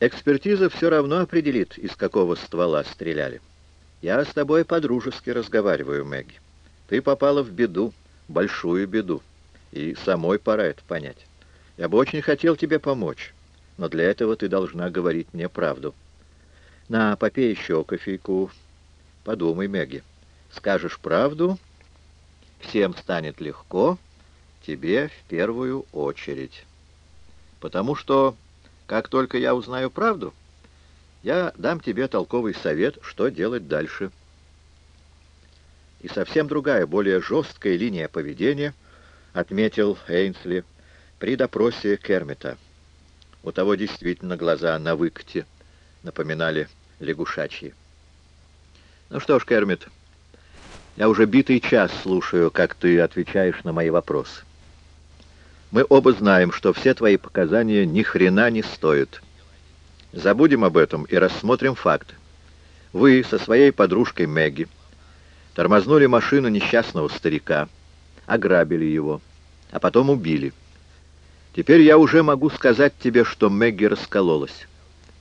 Экспертиза все равно определит, из какого ствола стреляли. Я с тобой по-дружески разговариваю, Мэгги. Ты попала в беду, большую беду, и самой пора это понять. Я бы очень хотел тебе помочь, но для этого ты должна говорить мне правду. На, попей еще кофейку. Подумай, Мэгги. Скажешь правду, всем станет легко, тебе в первую очередь. Потому что, как только я узнаю правду, я дам тебе толковый совет, что делать дальше. И совсем другая, более жесткая линия поведения, отметил Эйнсли при допросе Кермита. У того действительно глаза на выкате напоминали лягушачьи. Ну что ж, Кермит, я уже битый час слушаю, как ты отвечаешь на мои вопросы. Мы оба знаем, что все твои показания ни хрена не стоят. Забудем об этом и рассмотрим факт. Вы со своей подружкой Мэгги тормознули машину несчастного старика, ограбили его, а потом убили. Теперь я уже могу сказать тебе, что Мэгги раскололась.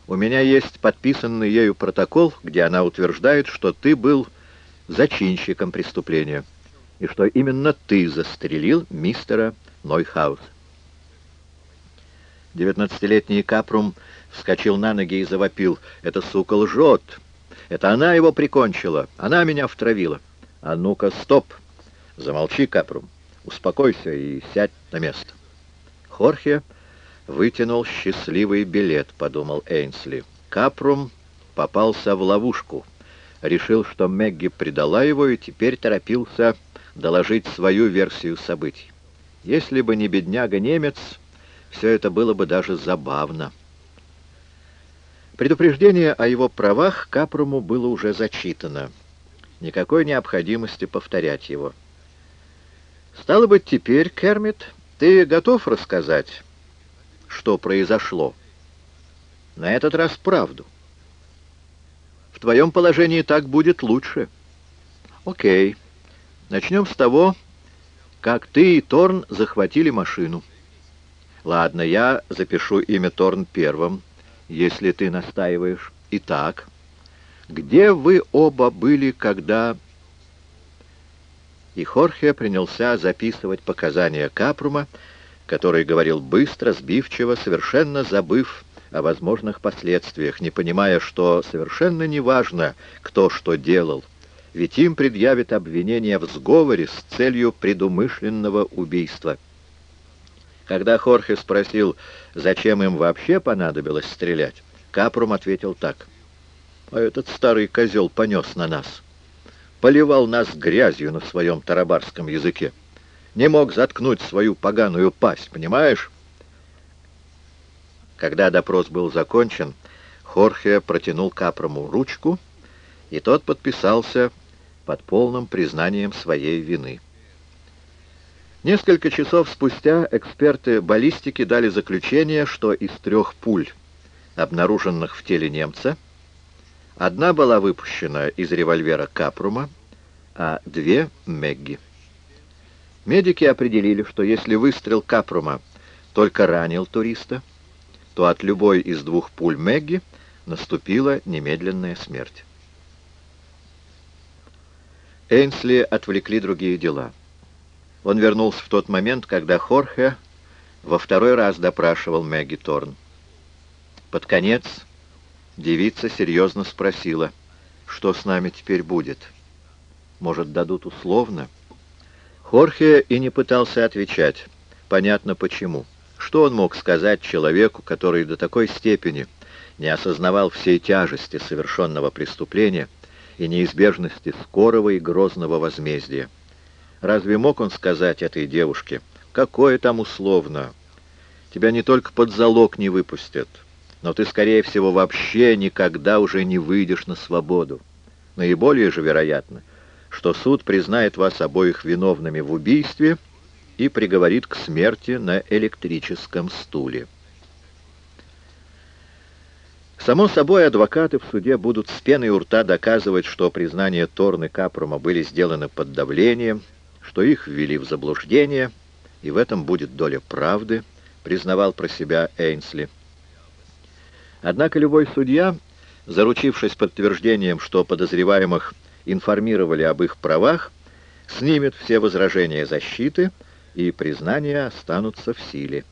У меня есть подписанный ею протокол, где она утверждает, что ты был зачинщиком преступления, и что именно ты застрелил мистера Нойхаус. Девятнадцатилетний Капрум вскочил на ноги и завопил. «Эта сука лжет! Это она его прикончила! Она меня втравила! А ну-ка, стоп! Замолчи, Капрум! Успокойся и сядь на место!» Хорхе вытянул счастливый билет, подумал Эйнсли. Капрум попался в ловушку. Решил, что Мэгги предала его и теперь торопился доложить свою версию событий. Если бы не бедняга-немец, все это было бы даже забавно. Предупреждение о его правах Капруму было уже зачитано. Никакой необходимости повторять его. «Стало быть, теперь, Кермит, ты готов рассказать, что произошло. На этот раз правду. В твоем положении так будет лучше. Окей. Начнем с того, как ты и Торн захватили машину. Ладно, я запишу имя Торн первым, если ты настаиваешь. Итак, где вы оба были, когда... И Хорхе принялся записывать показания Капрума, который говорил быстро, сбивчиво, совершенно забыв о возможных последствиях, не понимая, что совершенно неважно, кто что делал, ведь им предъявят обвинение в сговоре с целью предумышленного убийства. Когда Хорхе спросил, зачем им вообще понадобилось стрелять, Капрум ответил так. «А этот старый козел понес на нас. Поливал нас грязью на своем тарабарском языке не мог заткнуть свою поганую пасть, понимаешь? Когда допрос был закончен, Хорхе протянул Капрому ручку, и тот подписался под полным признанием своей вины. Несколько часов спустя эксперты баллистики дали заключение, что из трех пуль, обнаруженных в теле немца, одна была выпущена из револьвера Капрума, а две — Мегги. Медики определили, что если выстрел Капрума только ранил туриста, то от любой из двух пуль Мэгги наступила немедленная смерть. Эйнсли отвлекли другие дела. Он вернулся в тот момент, когда Хорхе во второй раз допрашивал Мэгги Торн. Под конец девица серьезно спросила, что с нами теперь будет. Может, дадут условно? Хорхе и не пытался отвечать. Понятно почему. Что он мог сказать человеку, который до такой степени не осознавал всей тяжести совершенного преступления и неизбежности скорого и грозного возмездия? Разве мог он сказать этой девушке, какое там условно? Тебя не только под залог не выпустят, но ты, скорее всего, вообще никогда уже не выйдешь на свободу. Наиболее же вероятно — что суд признает вас обоих виновными в убийстве и приговорит к смерти на электрическом стуле. Само собой, адвокаты в суде будут с пеной у рта доказывать, что признания Торны Капрума были сделаны под давлением, что их ввели в заблуждение, и в этом будет доля правды, признавал про себя Эйнсли. Однако любой судья, заручившись подтверждением, что подозреваемых информировали об их правах, снимет все возражения защиты, и признания останутся в силе.